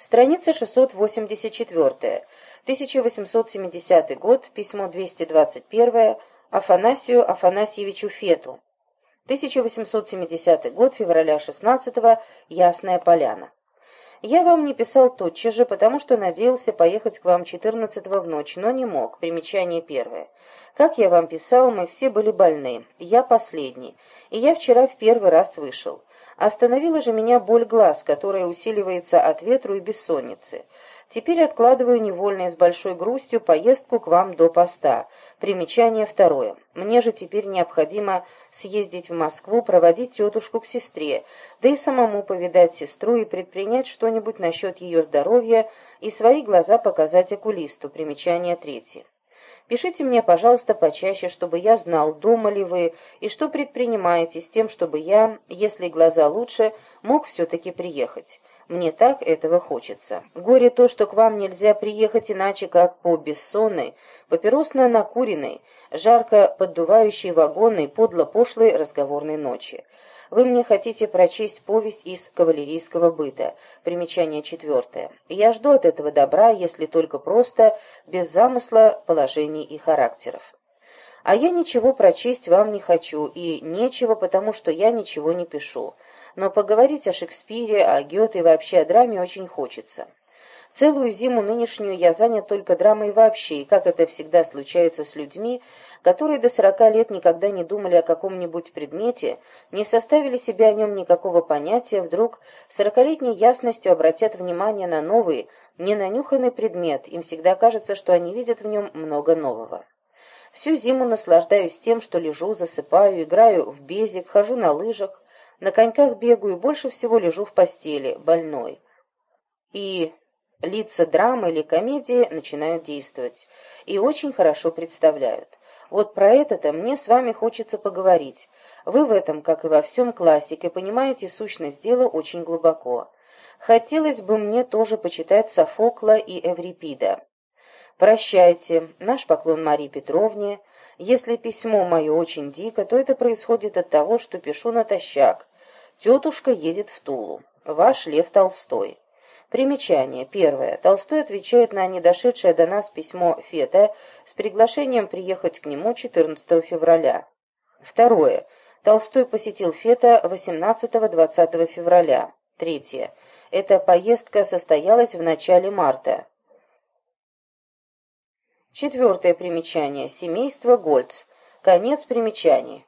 Страница 684. 1870 год. Письмо 221. Афанасию Афанасьевичу Фету. 1870 год. Февраля 16. -го, Ясная Поляна. Я вам не писал тотчас же, потому что надеялся поехать к вам 14-го в ночь, но не мог. Примечание первое. Как я вам писал, мы все были больны. Я последний. И я вчера в первый раз вышел. Остановила же меня боль глаз, которая усиливается от ветру и бессонницы. Теперь откладываю невольно и с большой грустью поездку к вам до поста. Примечание второе. Мне же теперь необходимо съездить в Москву, проводить тетушку к сестре, да и самому повидать сестру и предпринять что-нибудь насчет ее здоровья и свои глаза показать окулисту. Примечание третье. Пишите мне, пожалуйста, почаще, чтобы я знал, дома ли вы и что предпринимаете с тем, чтобы я, если глаза лучше, мог все-таки приехать. Мне так этого хочется. Горе то, что к вам нельзя приехать иначе, как по бессонной, папиросно-накуренной, жарко поддувающей вагонной, подло-пошлой разговорной ночи. Вы мне хотите прочесть повесть из кавалерийского быта. Примечание четвертое. Я жду от этого добра, если только просто, без замысла, положений и характеров. А я ничего прочесть вам не хочу, и нечего, потому что я ничего не пишу. Но поговорить о Шекспире, о Гёте и вообще о драме очень хочется. Целую зиму нынешнюю я занят только драмой вообще, и как это всегда случается с людьми, которые до сорока лет никогда не думали о каком-нибудь предмете, не составили себе о нем никакого понятия, вдруг сорокалетней ясностью обратят внимание на новый, ненанюханный предмет, им всегда кажется, что они видят в нем много нового. Всю зиму наслаждаюсь тем, что лежу, засыпаю, играю в безик, хожу на лыжах, на коньках бегаю, больше всего лежу в постели, больной. И лица драмы или комедии начинают действовать, и очень хорошо представляют. Вот про это-то мне с вами хочется поговорить. Вы в этом, как и во всем классике, понимаете сущность дела очень глубоко. Хотелось бы мне тоже почитать Софокла и Эврипида. Прощайте, наш поклон Марии Петровне. Если письмо мое очень дико, то это происходит от того, что пишу натощак. Тетушка едет в Тулу. Ваш Лев Толстой. Примечание. Первое. Толстой отвечает на недошедшее до нас письмо Фета с приглашением приехать к нему 14 февраля. Второе. Толстой посетил Фета 18-20 февраля. Третье. Эта поездка состоялась в начале марта. Четвертое примечание. Семейство Гольц. Конец примечаний.